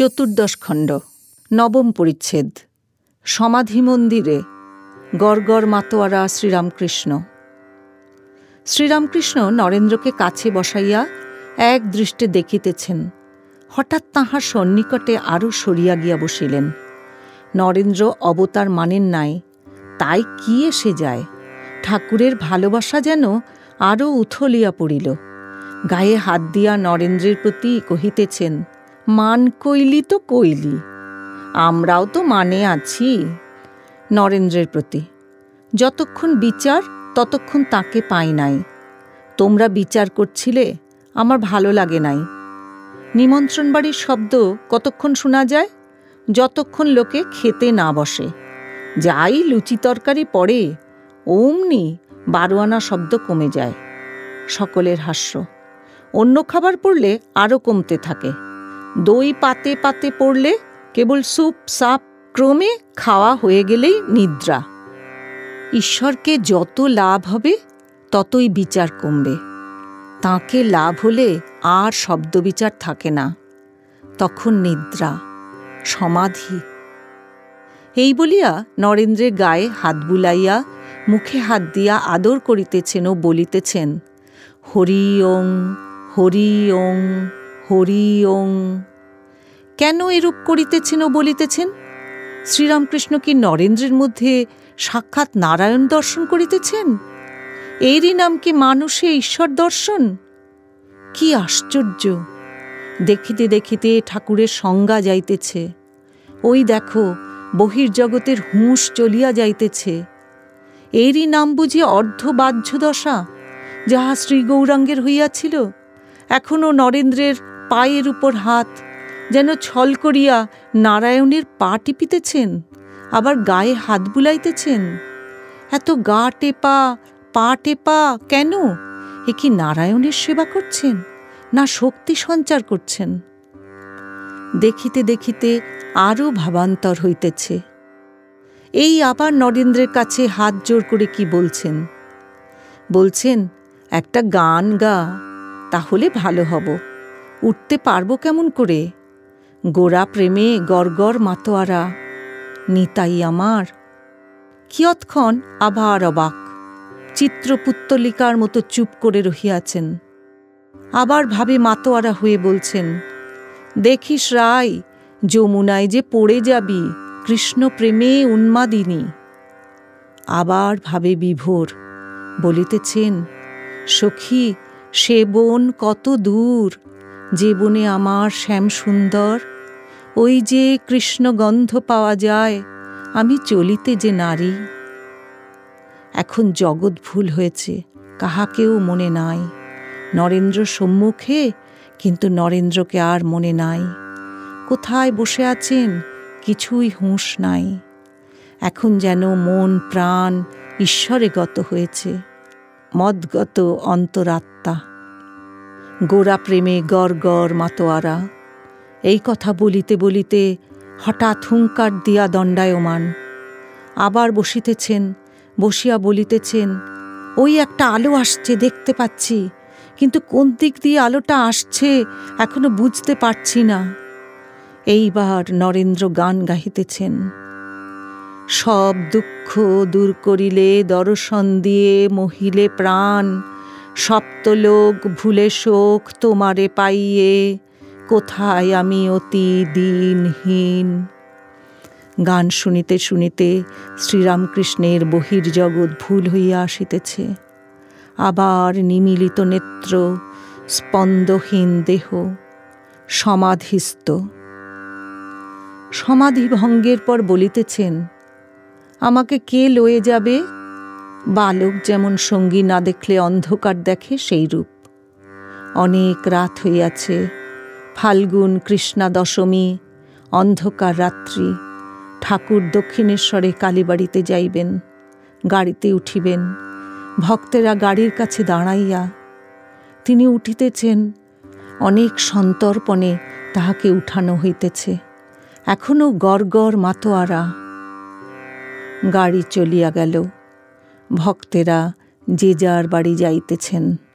চতুর্দশ খণ্ড, নবম পরিচ্ছেদ সমাধি মন্দিরে গড়গড় মাতোয়ারা শ্রীরামকৃষ্ণ। শ্রীরামকৃষ্ণ নরেন্দ্রকে কাছে বসাইয়া এক দৃষ্টে দেখিতেছেন, হঠাৎ তাহার সন্নিকটে আরও সরিয়া গিয়া বসিলেন। নরেন্দ্র অবতার মানেন নাই, তাই কি এসে যায়? ঠাকুরের ভালোবাসা যেন আরও উথলিয়া পড়িল। গায়ে হাত দিয়া নরেন্দ্রের প্রতি কহিতেছেন মান কইলি তো কইলি, আমরাও তো মানে আছি। নরেন্দ্রের প্রতি, যতক্ষণ বিচার, ততক্ষণ তাকে পাই নাই। তোমরা বিচার করছিলে, আমার ভালো লাগে নাই। নিমন্ত্রণ বাড়ির শব্দ কতক্ষণ শোনা যায়? যতক্ষণ লোকে খেতে না বসে। যাই লুচি তরকারি পড়ে, অমনি বারোয়ানা শব্দ কমে যায়। সকলের হাস্য, অন্য খাবার পড়লে আরও কমতে থাকে। দই পাতে পাতে পড়লে কেবল স্যুপ, সাপ, ক্রমে খাওয়া হয়ে গেলেই নিদ্রা। ঈশ্বরকে যত লাভ হবে, ততই বিচার কমবে। তাকে লাভ হলে আর শব্দ বিচার থাকে না। তখন নিদ্রা, সমাধি। এই বলিয়া নরেন্দ্রের গায়ে হাত বুলাইয়া, মুখে হাত দিয়া আদর করিতেছেন ও বলিতেছেন, হরি ওং হরি ওং। হরি ওং। কেন এরূপ করিতেছেন ও বলিতেছেন? শ্রীরামকৃষ্ণ কি নরেন্দ্রের মধ্যে সাক্ষাৎ নারায়ণ দর্শন করিতেছেন? এরই নাম কি মানুষে ঈশ্বর দর্শন? কি আশ্চর্য! দেখিতে দেখিতে ঠাকুরের সংজ্ঞা যাইতেছে। ওই দেখো, বহির্জগতের হুঁশ চলিয়া যাইতেছে। এরই নাম বুঝি অর্ধবাহ্য দশা যাহা শ্রী গৌরাঙ্গের হইয়াছিল। এখনও নরেন্দ্রের পায়ের উপর হাত, যেন ছল করিয়া নারায়ণের পা টিপিতেছেন, আবার গায়ে হাত বুলাইতেছেন। এত গা টেপা, পা টেপা কেন? এ কি নারায়ণের সেবা করছেন, না শক্তি সঞ্চার করছেন? দেখিতে দেখিতে আরও ভাবান্তর হইতেছে। এই আবার নরেন্দ্রের কাছে হাত জোর করে কি বলছেন? বলছেন, একটা গান গা, তাহলে ভালো হব। উঠতে পারব কেমন করে? গোড়া প্রেমে গড়গড় মাতোয়ারা, নিতাই আমার। কিয়ৎক্ষণ আবার অবাক, চিত্রপুত্তলিকার মতো চুপ করে রহিয়াছেন। আবার ভাবে মাতোয়ারা হয়ে বলছেন, দেখিস রায়, যমুনায় যে পড়ে যাবি, কৃষ্ণ প্রেমে উন্মাদিনী। আবার ভাবে বিভোর বলিতেছেন, সখী, সে বন কত দূর যে বনে আমার শ্যাম সুন্দর। ওই যে কৃষ্ণগন্ধ পাওয়া যায়, আমি চলিতে যে নারী। এখন জগৎ ভুল হয়েছে, কাহাকেও মনে নাই। নরেন্দ্র সম্মুখে, কিন্তু নরেন্দ্রকে আর মনে নাই। কোথায় বসে আছেন, কিছুই হুঁশ নাই। এখন যেন মন, প্রাণ, ঈশ্বরে গত হয়েছে। মদগত অন্তরাত্মা। গোড়া প্রেমে গড় গড় মাতোয়ারা। এই কথা বলিতে বলিতে হঠাৎ হুঙ্কার দিয়া দণ্ডায়মান। আবার বসিতেছেন, বসিয়া বলিতেছেন, ওই একটা আলো আসছে, দেখতে পাচ্ছি, কিন্তু কোন দিক দিয়ে আলোটা আসছে এখনও বুঝতে পারছি না। এইবার নরেন্দ্র গান গাহিতেছেন, সব দুঃখ দূর করিলে, দর্শন দিয়ে মহিলে প্রাণ সপ্তলোক ভুলে শোক তোমারে পাইয়ে, কোথায় আমি অতি দিনহীন? গান শুনিতে শুনিতে শ্রীরামকৃষ্ণের বহির্জগৎ ভুল হইয়া আসিতেছে। আবার নিমিলিত নেত্র, স্পন্দহীন দেহ, সমাধিস্থ। সমাধি ভঙ্গের পর বলিতেছেন, আমাকে কে লয়ে যাবে? বালক যেমন সঙ্গী না দেখলে অন্ধকার দেখে সেই রূপ। অনেক রাত হইয়াছে, ফাল্গুন, কৃষ্ণা দশমী, অন্ধকার রাত্রি। ঠাকুর দক্ষিণেশ্বরে কালীবাড়িতে যাইবেন, গাড়িতে উঠিবেন, ভক্তেরা গাড়ির কাছে দাঁড়াইয়া। তিনি উঠিতেছেন, অনেক সন্তর্পণে তাহাকে উঠানো হইতেছে এখনও গড় গড় মাতোয়ারা। গাড়ি চলিয়া গেল। ভক্তেরা যে যার বাড়ি যাইতেছেন।